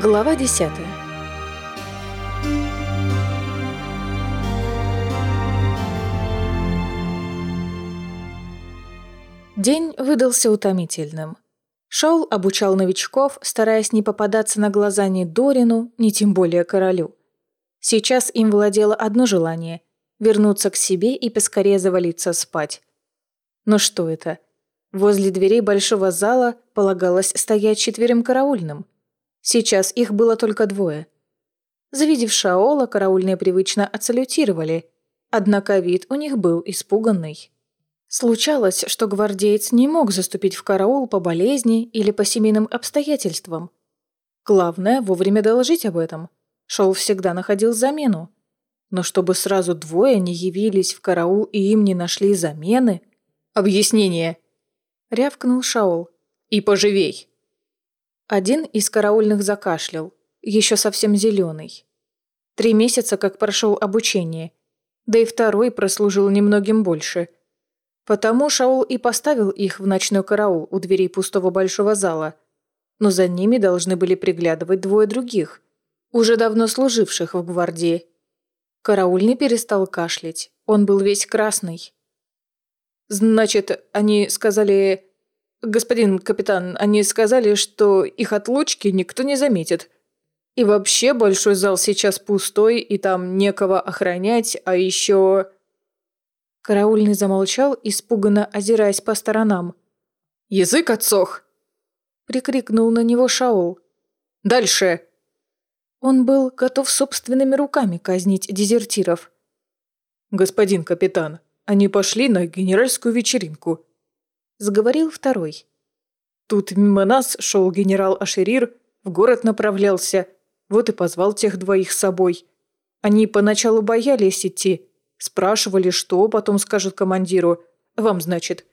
Глава 10 День выдался утомительным. Шоул обучал новичков, стараясь не попадаться на глаза ни Дорину, ни тем более королю. Сейчас им владело одно желание – вернуться к себе и поскорее завалиться спать. Но что это? Возле дверей большого зала полагалось стоять четверым караульным – Сейчас их было только двое. Завидев Шаола, караульные привычно отсалютировали, однако вид у них был испуганный. Случалось, что гвардеец не мог заступить в караул по болезни или по семейным обстоятельствам. Главное – вовремя доложить об этом. Шоу всегда находил замену. Но чтобы сразу двое не явились в караул и им не нашли замены... «Объяснение!» – рявкнул Шаол. «И поживей!» Один из караульных закашлял, еще совсем зеленый. Три месяца как прошел обучение, да и второй прослужил немногим больше. Потому Шаул и поставил их в ночной караул у дверей пустого большого зала, но за ними должны были приглядывать двое других, уже давно служивших в гвардии. Караульный перестал кашлять, он был весь красный. «Значит, они сказали, «Господин капитан, они сказали, что их отлучки никто не заметит. И вообще большой зал сейчас пустой, и там некого охранять, а еще...» Караульный замолчал, испуганно озираясь по сторонам. «Язык отсох!» Прикрикнул на него Шаол. «Дальше!» Он был готов собственными руками казнить дезертиров. «Господин капитан, они пошли на генеральскую вечеринку заговорил второй. Тут мимо нас шел генерал Ашерир, в город направлялся, вот и позвал тех двоих с собой. Они поначалу боялись идти, спрашивали, что потом скажут командиру. Вам, значит.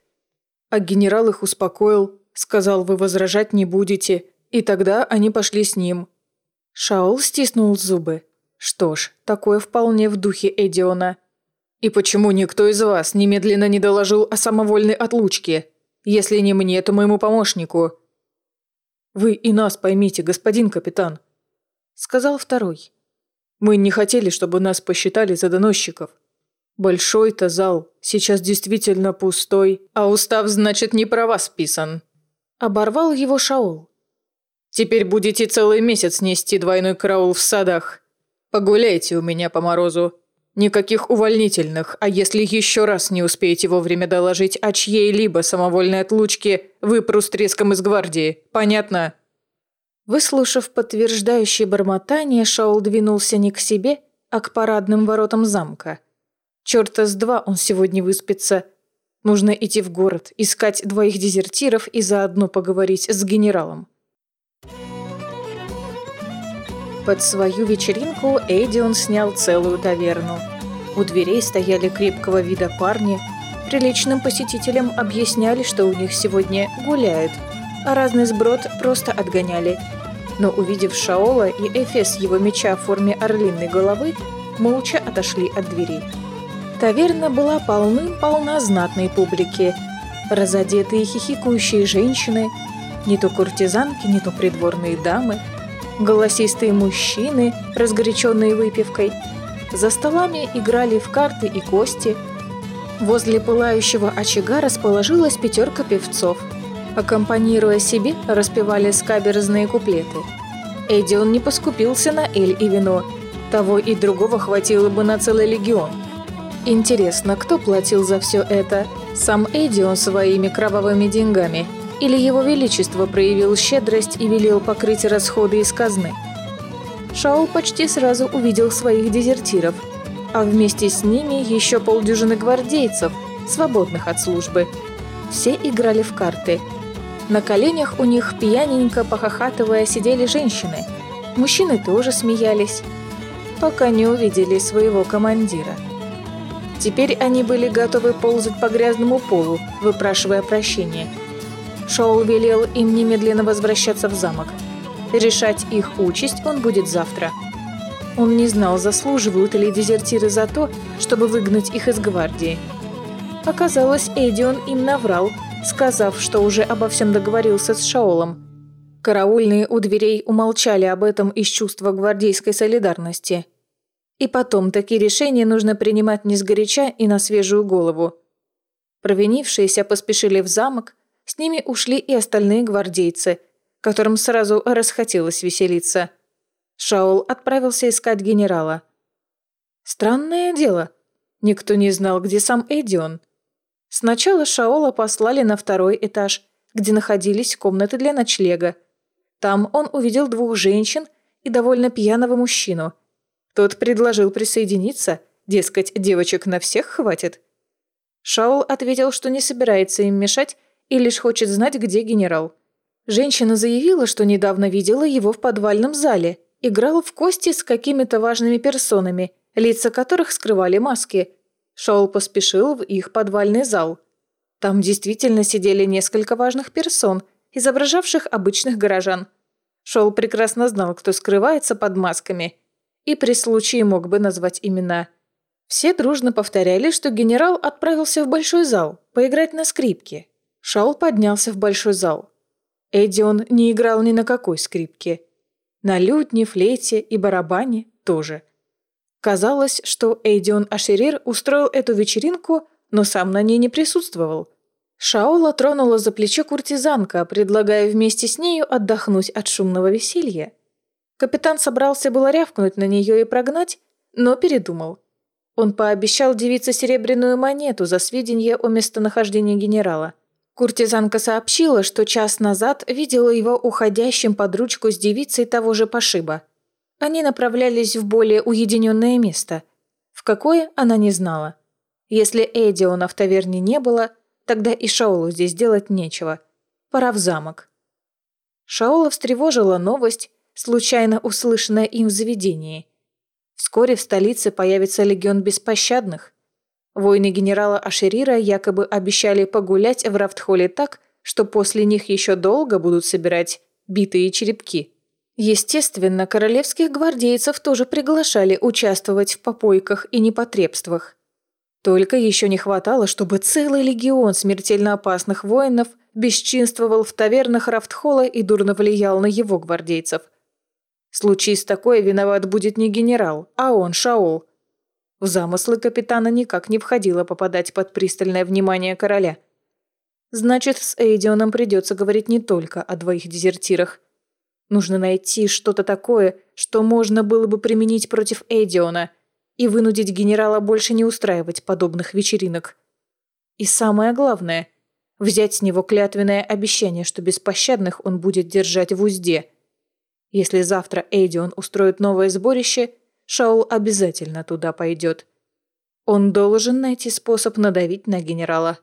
А генерал их успокоил, сказал, вы возражать не будете, и тогда они пошли с ним. Шаул стиснул зубы. Что ж, такое вполне в духе Эдиона. «И почему никто из вас немедленно не доложил о самовольной отлучке?» Если не мне, то моему помощнику». «Вы и нас поймите, господин капитан», — сказал второй. «Мы не хотели, чтобы нас посчитали за доносчиков. Большой-то зал сейчас действительно пустой, а устав, значит, не про вас писан». Оборвал его Шаол. «Теперь будете целый месяц нести двойной караул в садах. Погуляйте у меня по морозу. Никаких увольнительных, а если еще раз не успеете вовремя доложить о чьей-либо самовольной отлучке, с треском из гвардии. Понятно?» Выслушав подтверждающее бормотание, Шаул двинулся не к себе, а к парадным воротам замка. Чёрта с два он сегодня выспится. Нужно идти в город, искать двоих дезертиров и заодно поговорить с генералом. Под свою вечеринку Эдион снял целую таверну. У дверей стояли крепкого вида парни. Приличным посетителям объясняли, что у них сегодня гуляют, а разный сброд просто отгоняли. Но увидев Шаола и эфес его меча в форме орлиной головы, молча отошли от дверей. Таверна была полным-полна знатной публики. Разодетые хихикающие женщины, не то куртизанки, не то придворные дамы – голосистые мужчины, разгоряченные выпивкой. За столами играли в карты и кости. Возле пылающего очага расположилась пятерка певцов. Аккомпанируя себе, распевали скаберзные куплеты. Эдион не поскупился на эль и вино. Того и другого хватило бы на целый легион. Интересно, кто платил за все это? Сам Эдион своими кровавыми деньгами – или его величество проявил щедрость и велел покрыть расходы из казны. Шаул почти сразу увидел своих дезертиров, а вместе с ними еще полдюжины гвардейцев, свободных от службы. Все играли в карты. На коленях у них пьяненько похохатывая сидели женщины. Мужчины тоже смеялись, пока не увидели своего командира. Теперь они были готовы ползать по грязному полу, выпрашивая прощения – Шоу велел им немедленно возвращаться в замок. Решать их участь он будет завтра. Он не знал, заслуживают ли дезертиры за то, чтобы выгнать их из гвардии. Оказалось, Эдион им наврал, сказав, что уже обо всем договорился с Шаолом. Караульные у дверей умолчали об этом из чувства гвардейской солидарности. И потом, такие решения нужно принимать не сгоряча и на свежую голову. Провинившиеся поспешили в замок, с ними ушли и остальные гвардейцы, которым сразу расхотелось веселиться. Шаул отправился искать генерала. Странное дело. Никто не знал, где сам Эдион. Сначала Шаола послали на второй этаж, где находились комнаты для ночлега. Там он увидел двух женщин и довольно пьяного мужчину. Тот предложил присоединиться, дескать, девочек на всех хватит. Шаул ответил, что не собирается им мешать и лишь хочет знать, где генерал. Женщина заявила, что недавно видела его в подвальном зале, играл в кости с какими-то важными персонами, лица которых скрывали маски. Шаул поспешил в их подвальный зал. Там действительно сидели несколько важных персон, изображавших обычных горожан. Шоул прекрасно знал, кто скрывается под масками, и при случае мог бы назвать имена – все дружно повторяли, что генерал отправился в большой зал поиграть на скрипке. Шаул поднялся в большой зал. Эдион не играл ни на какой скрипке. На лютне, флейте и барабане тоже. Казалось, что Эдион Ашерир устроил эту вечеринку, но сам на ней не присутствовал. Шаула тронула за плечо куртизанка, предлагая вместе с нею отдохнуть от шумного веселья. Капитан собрался было рявкнуть на нее и прогнать, но передумал – он пообещал девице серебряную монету за сведения о местонахождении генерала. Куртизанка сообщила, что час назад видела его уходящим под ручку с девицей того же пошиба. Они направлялись в более уединенное место. В какое, она не знала. Если Эдиона в таверне не было, тогда и Шаолу здесь делать нечего. Пора в замок. Шаола встревожила новость, случайно услышанная им в заведении. Вскоре в столице появится легион беспощадных. Воины генерала Ашерира якобы обещали погулять в Рафтхоле так, что после них еще долго будут собирать битые черепки. Естественно, королевских гвардейцев тоже приглашали участвовать в попойках и непотребствах. Только еще не хватало, чтобы целый легион смертельно опасных воинов бесчинствовал в тавернах Рафтхола и дурно влиял на его гвардейцев – Случись такое, виноват будет не генерал, а он, Шаол. В замыслы капитана никак не входило попадать под пристальное внимание короля. Значит, с Эйдионом придется говорить не только о двоих дезертирах. Нужно найти что-то такое, что можно было бы применить против Эйдиона и вынудить генерала больше не устраивать подобных вечеринок. И самое главное – взять с него клятвенное обещание, что беспощадных он будет держать в узде – если завтра Эдион устроит новое сборище, Шаул обязательно туда пойдет. Он должен найти способ надавить на генерала.